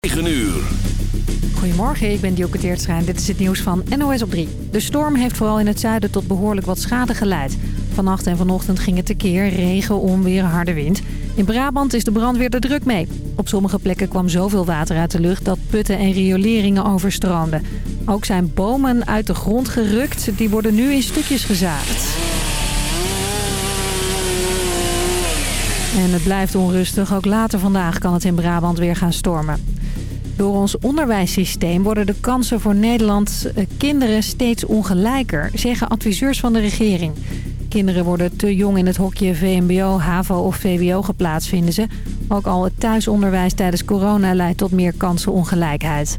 9 uur. Goedemorgen, ik ben Dioke Teertstra dit is het nieuws van NOS op 3. De storm heeft vooral in het zuiden tot behoorlijk wat schade geleid. Vannacht en vanochtend ging het tekeer, regen, onweer, harde wind. In Brabant is de brandweer er druk mee. Op sommige plekken kwam zoveel water uit de lucht dat putten en rioleringen overstroomden. Ook zijn bomen uit de grond gerukt, die worden nu in stukjes gezaagd. En het blijft onrustig. Ook later vandaag kan het in Brabant weer gaan stormen. Door ons onderwijssysteem worden de kansen voor Nederland eh, kinderen steeds ongelijker, zeggen adviseurs van de regering. Kinderen worden te jong in het hokje VMBO, HAVO of VWO geplaatst, vinden ze. Ook al het thuisonderwijs tijdens corona leidt tot meer kansenongelijkheid.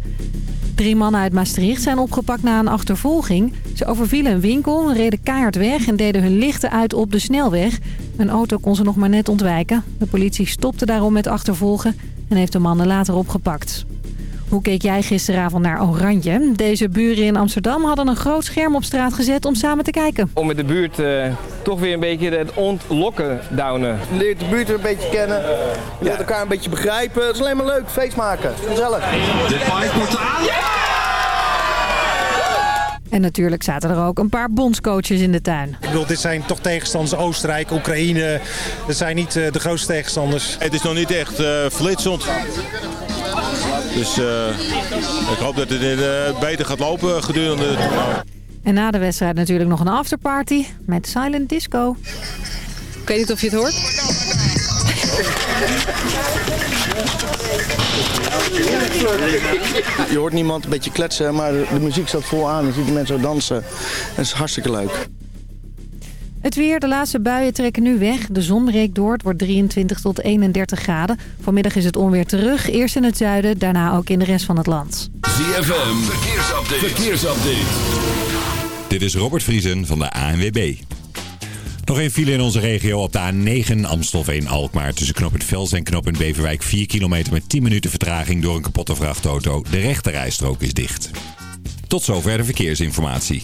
Drie mannen uit Maastricht zijn opgepakt na een achtervolging. Ze overvielen een winkel, reden keihard weg en deden hun lichten uit op de snelweg. Een auto kon ze nog maar net ontwijken. De politie stopte daarom met achtervolgen en heeft de mannen later opgepakt. Hoe keek jij gisteravond naar Oranje? Deze buren in Amsterdam hadden een groot scherm op straat gezet om samen te kijken. Om met de buurt eh, toch weer een beetje het ontlokken downen. leert de buurt een beetje kennen. Je leert elkaar een beetje begrijpen. Het is alleen maar leuk, feest maken. Gezellig. De fight komt aan. En natuurlijk zaten er ook een paar bondscoaches in de tuin. Ik bedoel, dit zijn toch tegenstanders Oostenrijk, Oekraïne. Dat zijn niet eh, de grootste tegenstanders. Het is nog niet echt uh, flitsend. Dus eh, ik hoop dat het eh, beter gaat lopen gedurende het toernooi. En na de wedstrijd natuurlijk nog een afterparty met silent disco. Ik weet niet of je het hoort. Je hoort niemand een beetje kletsen, maar de muziek staat vol aan. Je ziet de mensen zo dansen. Dat is hartstikke leuk. Het weer, de laatste buien trekken nu weg. De zon breekt door, het wordt 23 tot 31 graden. Vanmiddag is het onweer terug, eerst in het zuiden, daarna ook in de rest van het land. ZFM, verkeersupdate. verkeersupdate. Dit is Robert Vriesen van de ANWB. Nog een file in onze regio op de A9 Amstelveen-Alkmaar. Tussen knooppunt Vels en knooppunt Beverwijk 4 kilometer met 10 minuten vertraging door een kapotte vrachtauto. De rechterrijstrook is dicht. Tot zover de verkeersinformatie.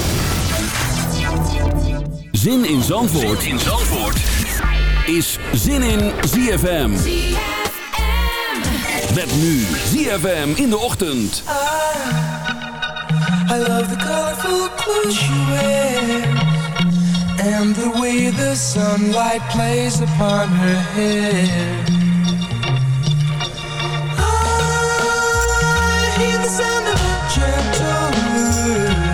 Zin in Zandvoort, in Zandvoort. is Zin in ZFM. Met nu ZFM in de ochtend. I love the colorful clothes she wears And the way the sunlight plays upon her hair I hear the sound of a gentle wind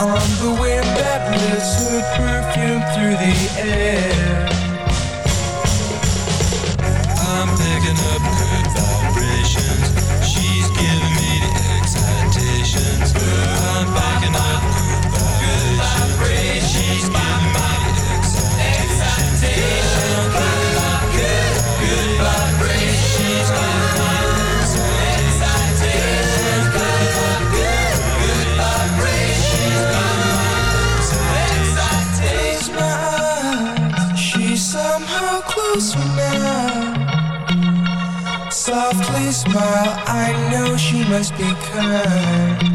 On the wind that lifts her through the air must be kind.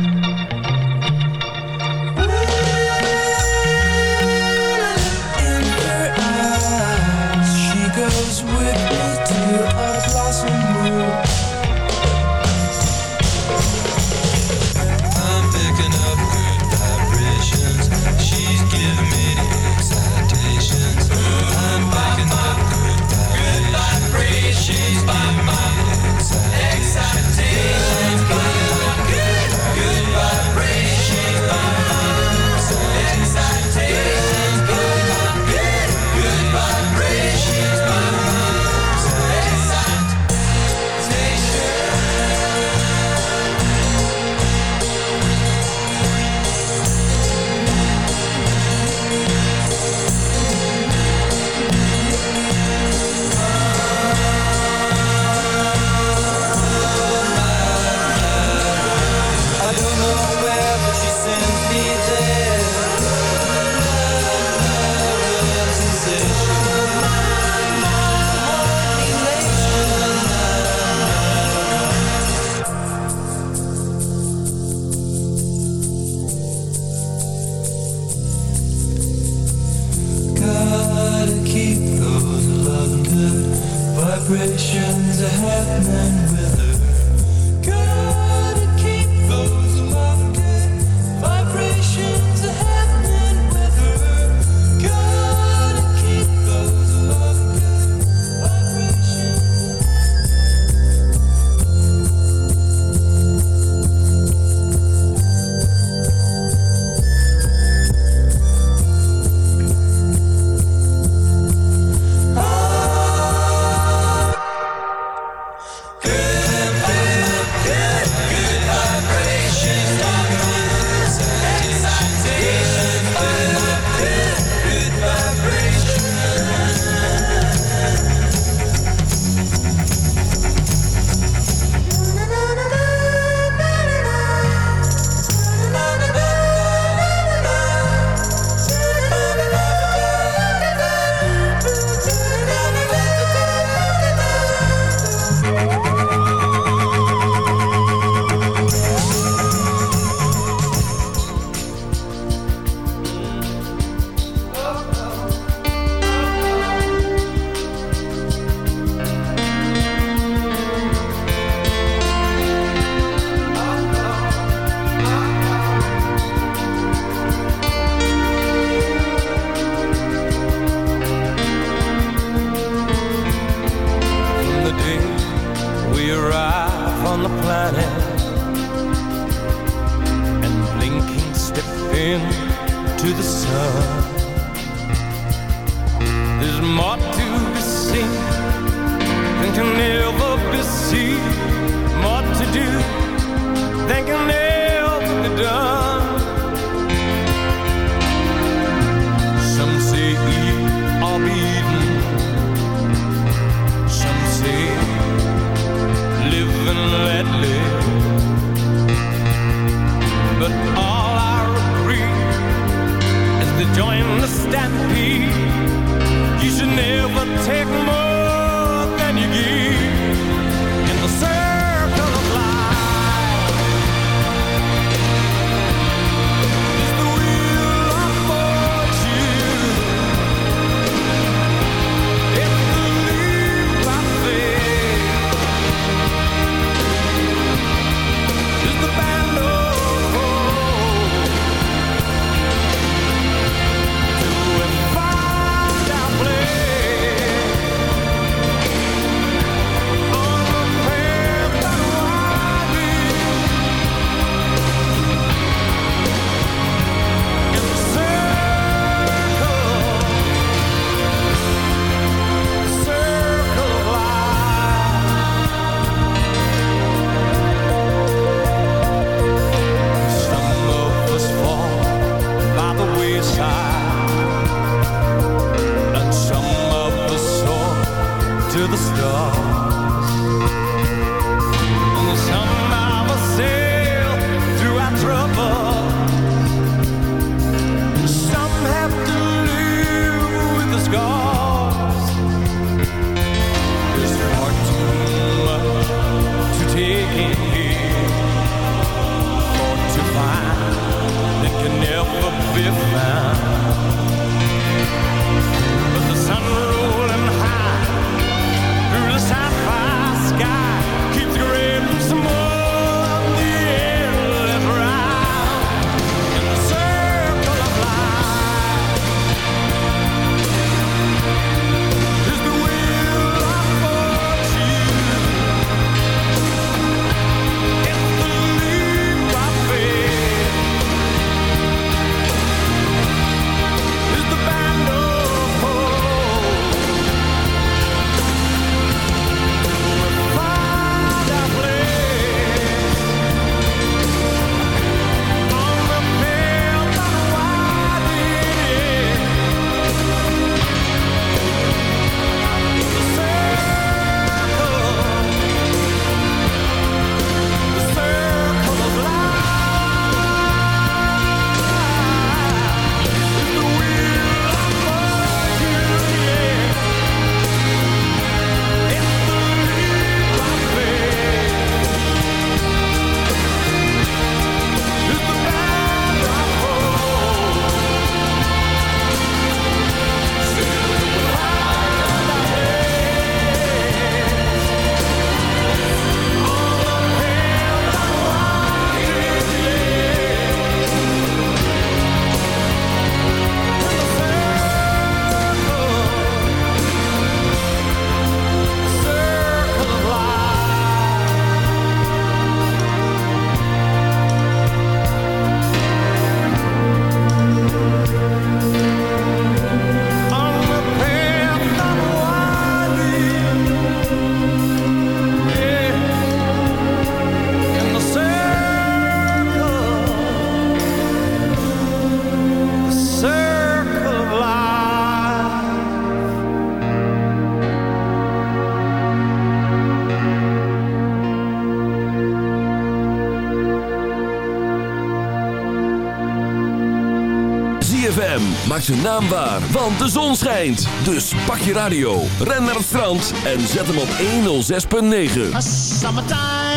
ZFM. Maak zijn naam waar, want de zon schijnt. Dus pak je radio, ren naar het strand en zet hem op 106.9.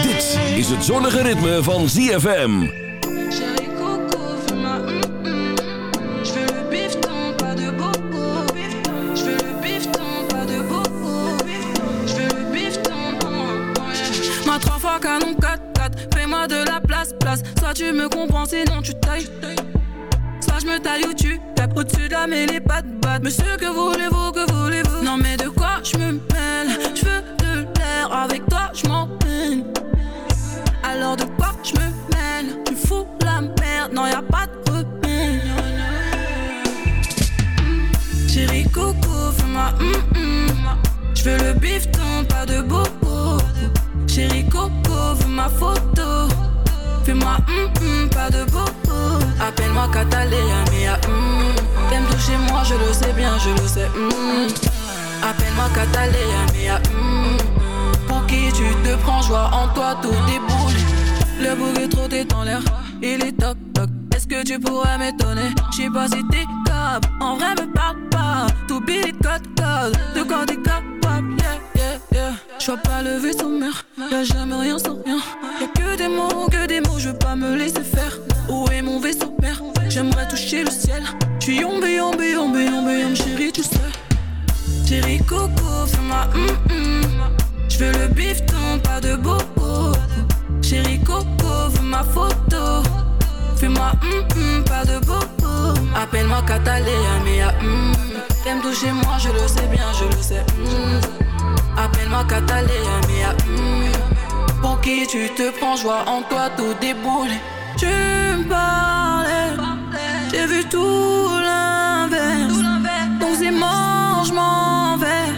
Dit is het zonnige ritme van ZFM. Mm, mm. Ma 3 fois canon 4-4, fais-moi de la place, place. Soit tu me comprends, sinon tu tailles jamais les pattes battent. Monsieur, que voulez-vous je le sais. Appelle-moi Catalina, mia hum. Pour qui tu te prends, joie en toi, tout déboule. Le bouc est dans l'air, il est toc toc. Est-ce que tu pourrais m'étonner? J'sais pas si t'es capable, en vrai me parle pas. Tout billet code code, de quoi t'es capable, yeah, yeah, yeah. J'vois pas le vaisseau mère, y'a jamais rien sans rien. Y'a que des mots, que des mots, je veux pas me laisser faire. Où est mon vaisseau père? J'aimerais toucher le ciel. J'suis yombe, yombe, yombe, yombe, yombe, chérie, tu sais. Chérie Coco, fais-moi hum hum. J'veux le bifton, pas de bobo. Chérie Coco, veux ma photo. Fais-moi hum hum, pas de bobo. Appelle-moi Catalina, mia hum. T'aimes toucher moi, je le sais bien, je le sais. hum. Appelle-moi Catalina, mia hum. Pour qui tu te prends, joie en toi, tout déboule. Tu me parlais, j'ai vu tout l'inverse. Donc c'est mort, je m'en vais.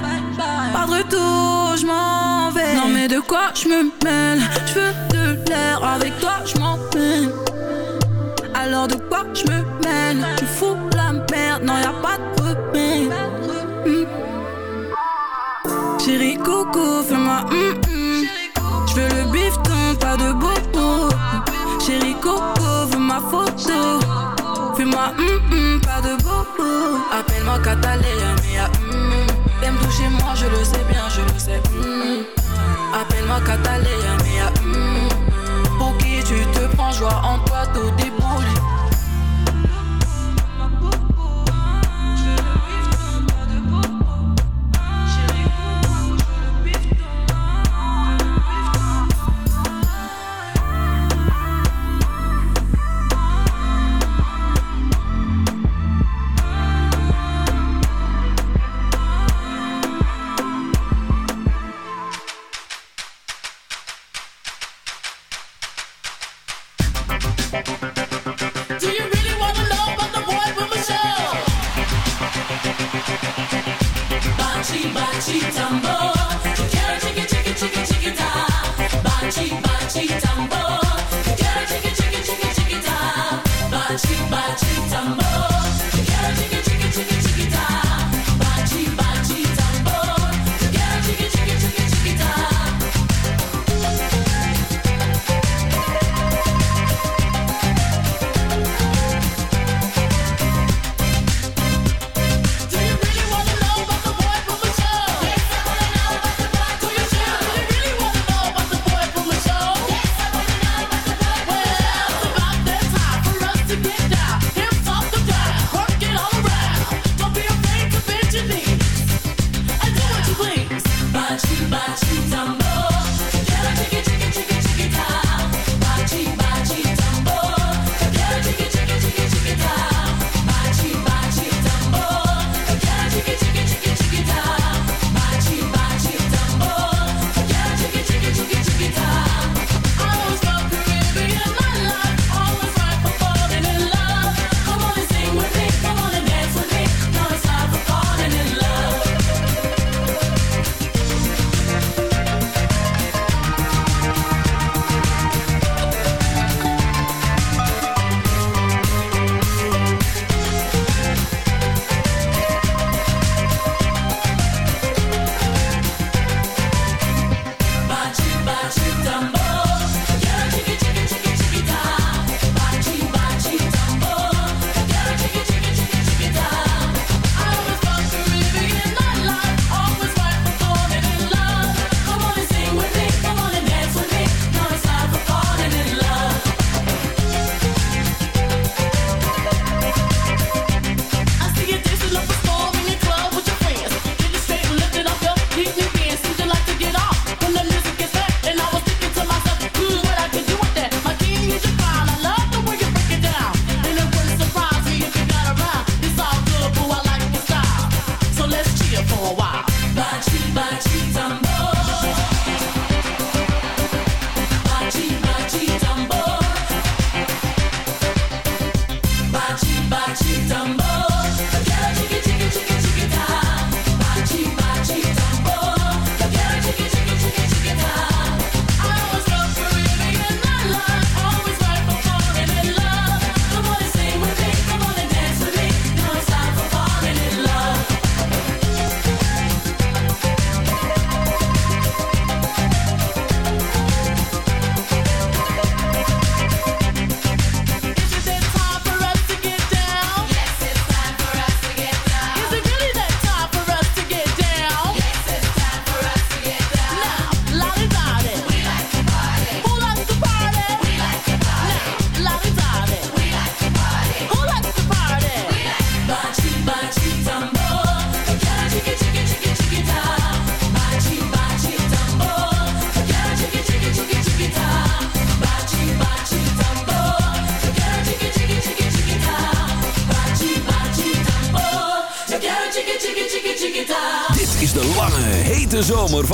Pas de retour, je m'en vais. Non mais de quoi je me mêle? Je veux de l'air, avec toi je m'en peine. Alors de quoi je me mêle? Tu fous la merde, non y a pas de remède. Hmm. Chérie Coco, fais-moi hum hum. Je veux le bifton, pas de bobo. Chérie Coco, veux ma photo. Pas de bobo. Appelle-moi Catalina, mia hum. T'aimes toucher moi, je le sais bien, je le sais. Appelle-moi Catalina, mia hum. Pour qui tu te prends, joie en toi, tout déboule.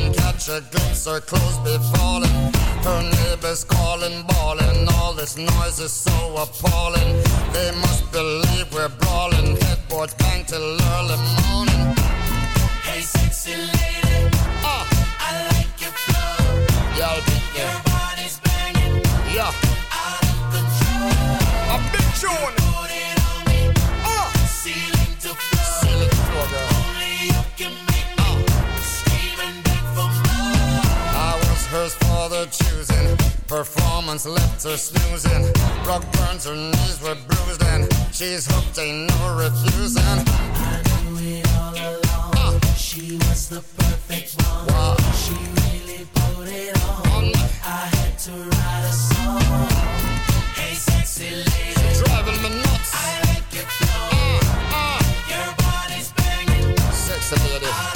and catch a glimpse her clothes be falling. Her neighbors calling, bawling. All this noise is so appalling. They must believe we're brawling. Headboard bang till early morning. Hey, sexy lady. Uh. I like your flow. Y'all think your body's banging. Yeah. Out of control. I've been chewing. Put it on me. Uh. See cursed for the choosing. Performance left her snoozing. Rock burns, her knees were bruised, and she's hooked, ain't no refusing. I knew it all along. Uh. She was the perfect one. Wow. She really put it on. on. I had to write a song. Hey, sexy lady. She's driving me nuts. I like your flow. Uh, uh. Your body's banging. Sexy lady. I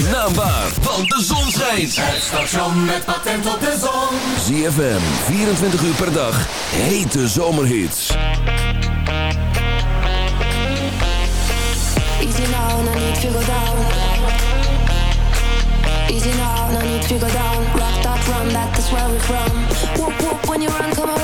zijn naam waar, want de zon schijnt. Het station met patent op de zon. ZFM, 24 uur per dag. Hete zomerhits. Easy now, no need to go down. Easy now, no need to go down. Rock that run, that is where we're from. Whoop whoop when you run, come around.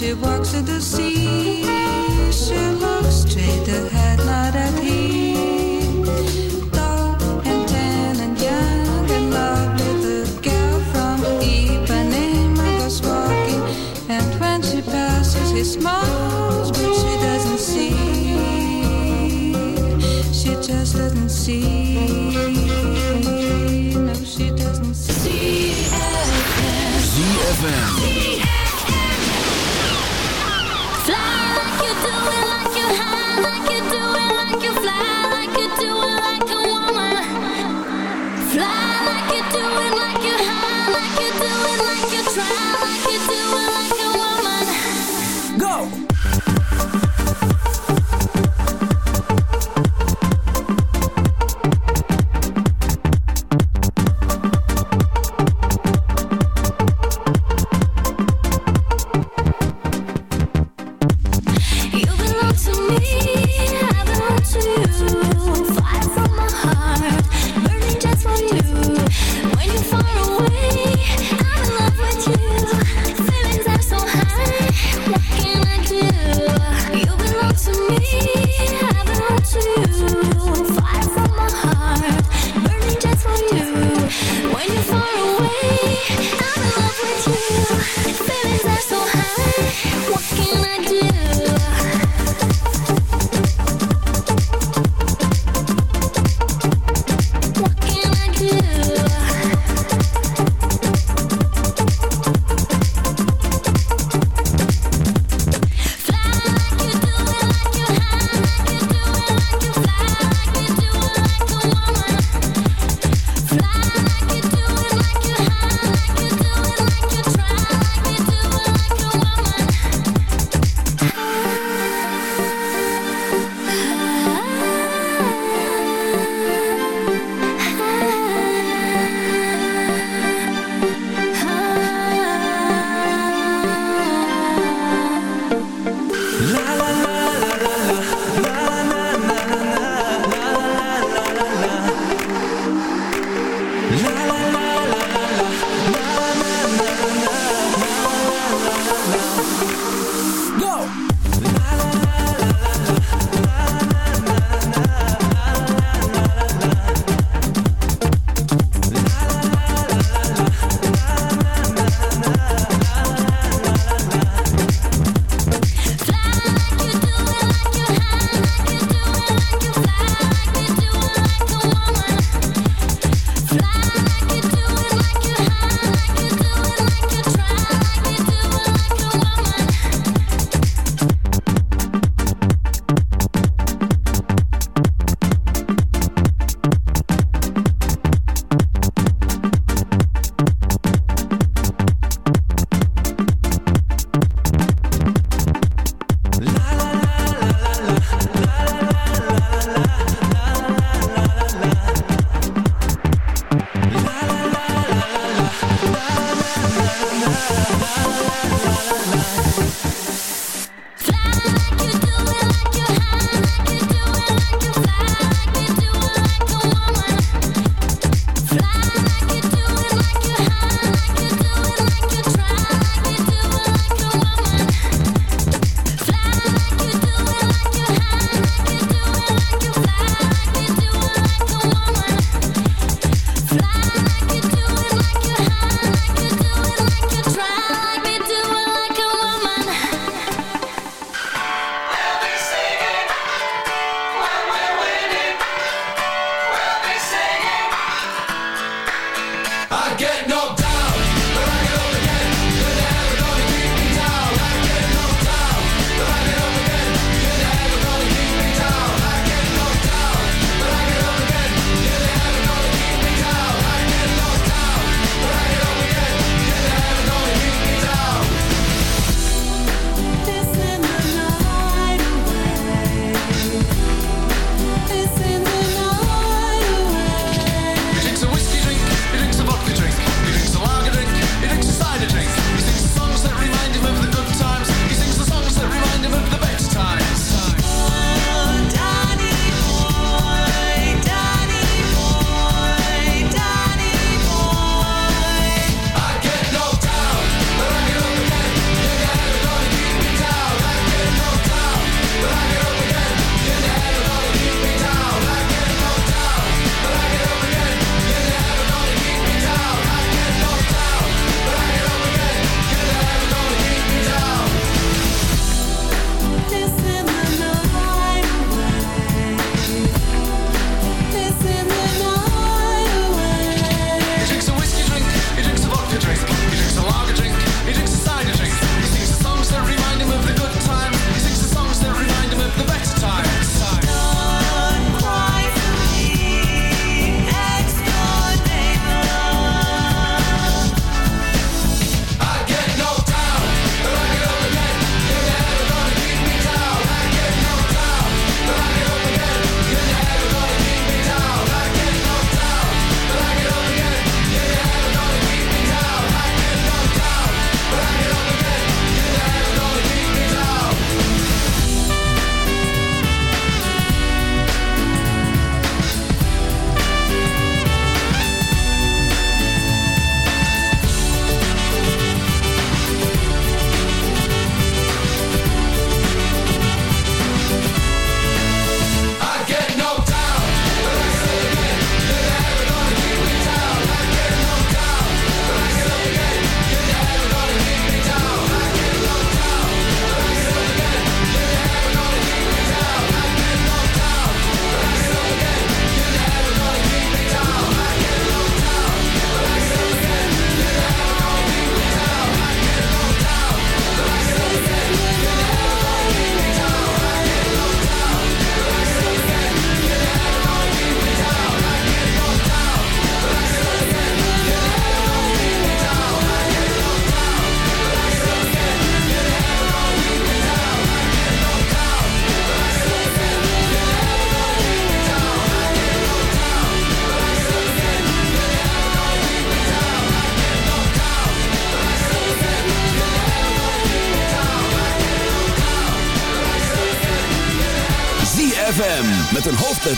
She walks to the sea, she looks straight ahead, not at him. Tall and tan and young and lovely, the girl from Ipanema goes walking, and when she passes, he smiles, but she doesn't see. She just doesn't see.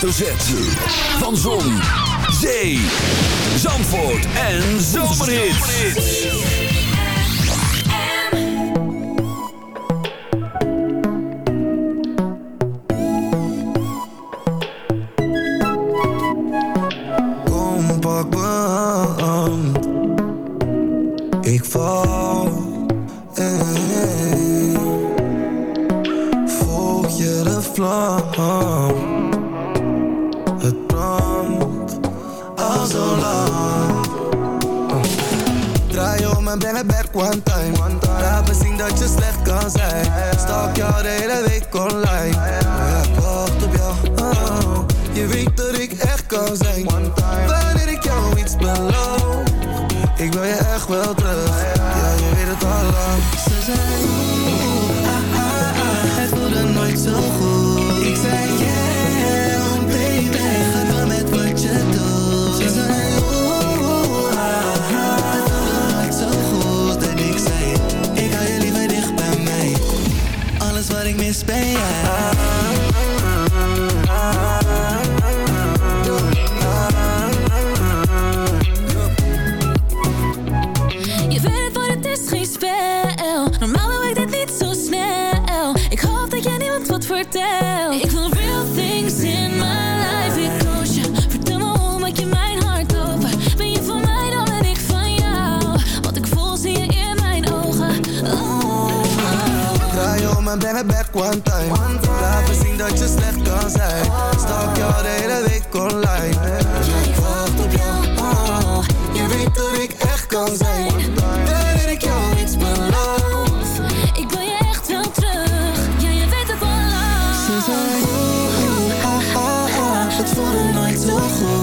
Hoofdletter. Zo goed.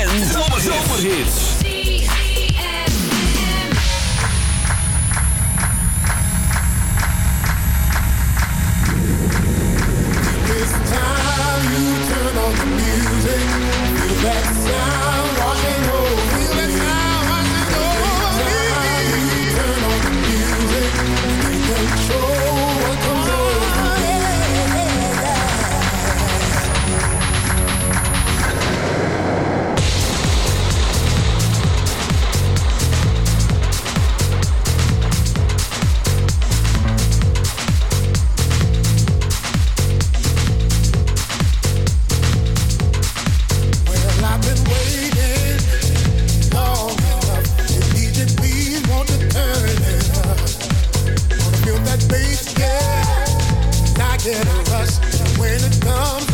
When it comes,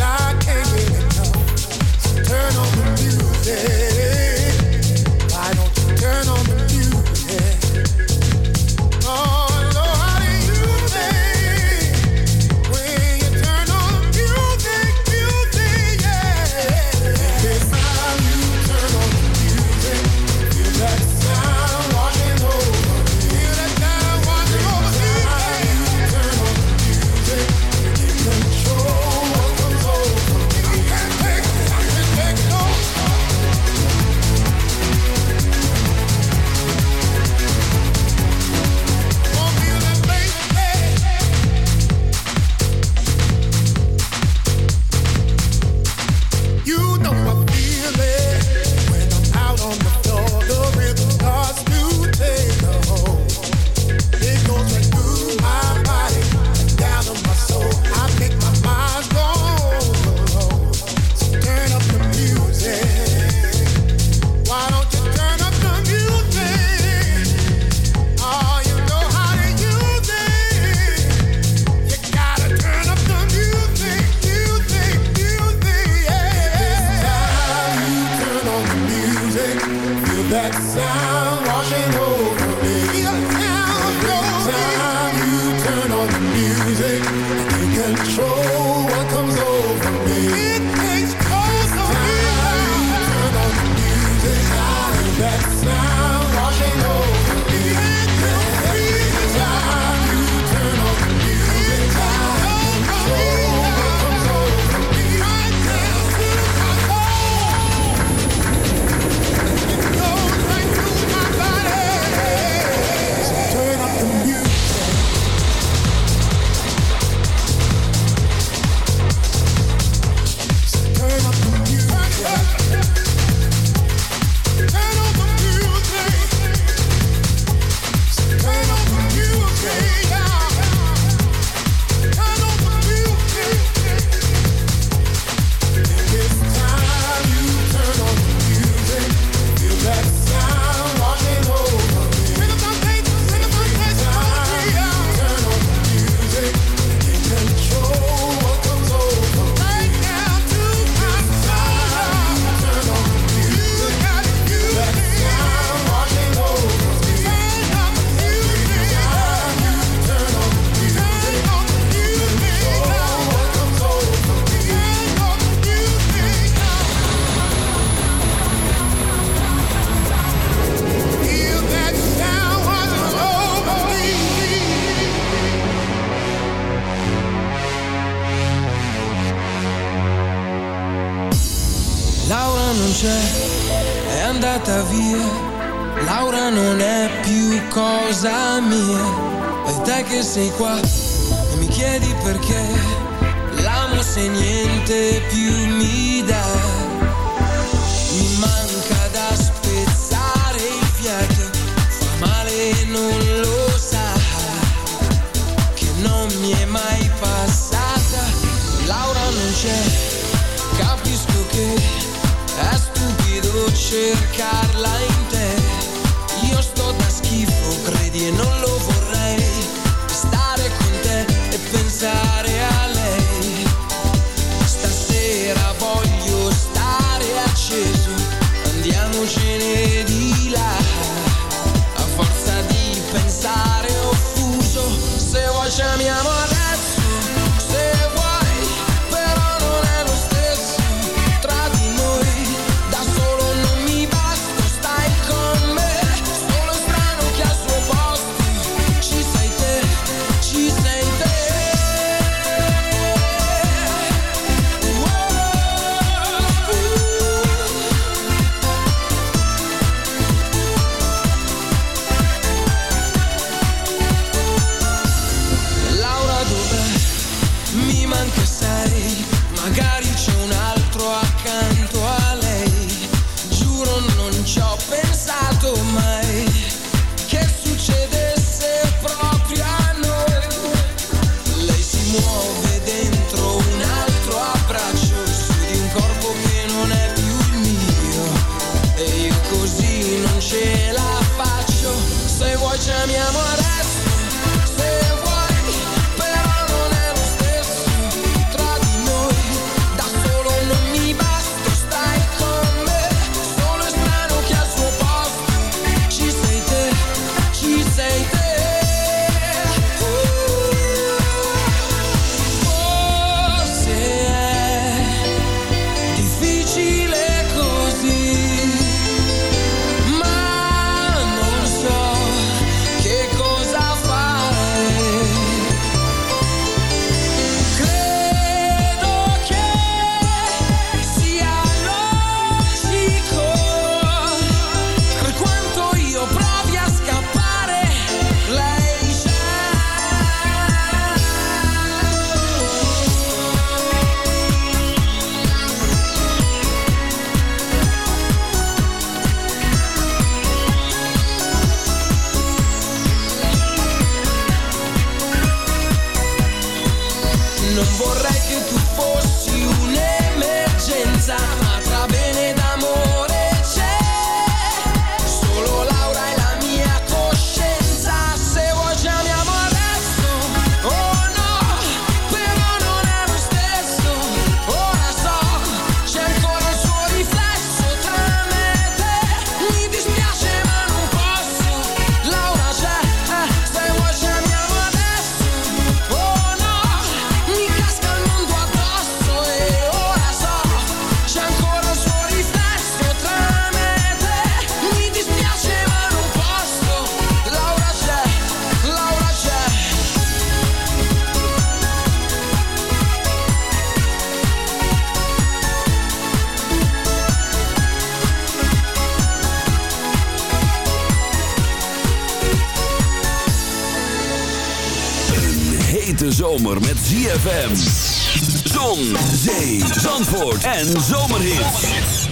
en zomerhit.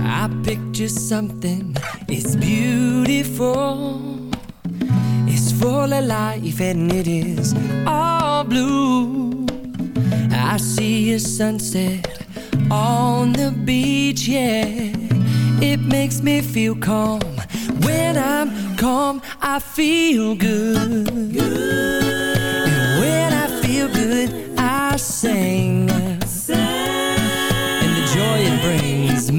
I picture something, it's beautiful. It's full of life and it is all blue. I see a sunset.